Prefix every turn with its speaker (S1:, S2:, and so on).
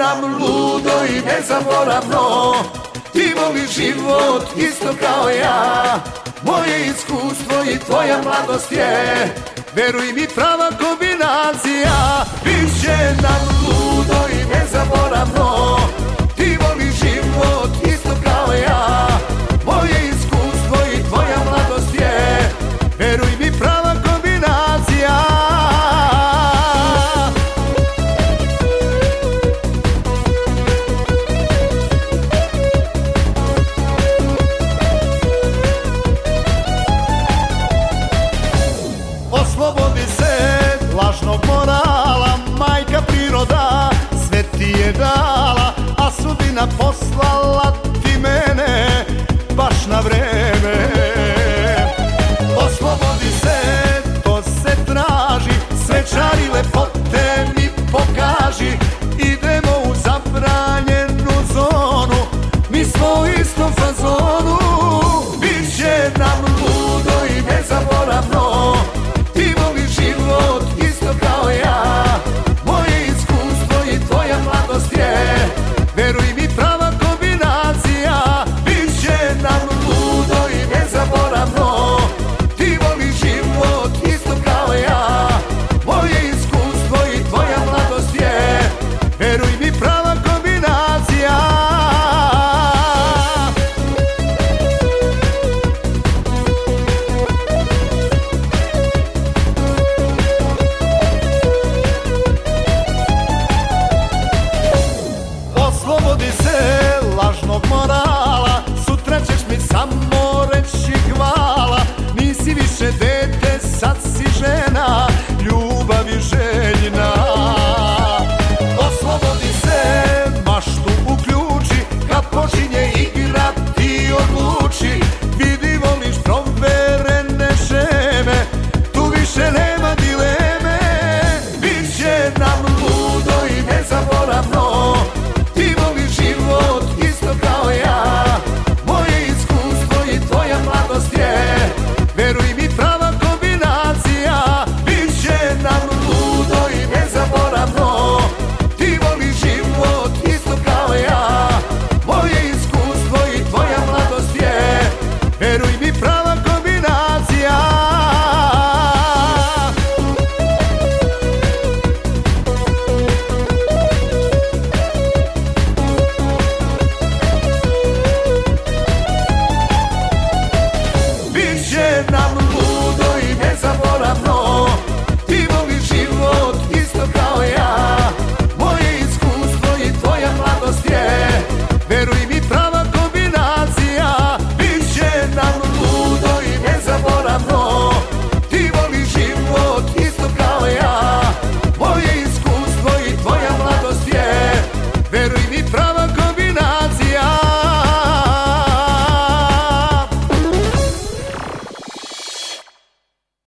S1: nam ludo i nezaboravno Ti voliš život isto kao ja. Moje iskustvo i tvoja mladost je Veruj mi prava kombinacija. Biće nam poslala ti mene baš na vreme. Oslobodi se, to se traži, sve čari lepote mi pokaži. Idemo u zabranjenu zonu, mi smo isto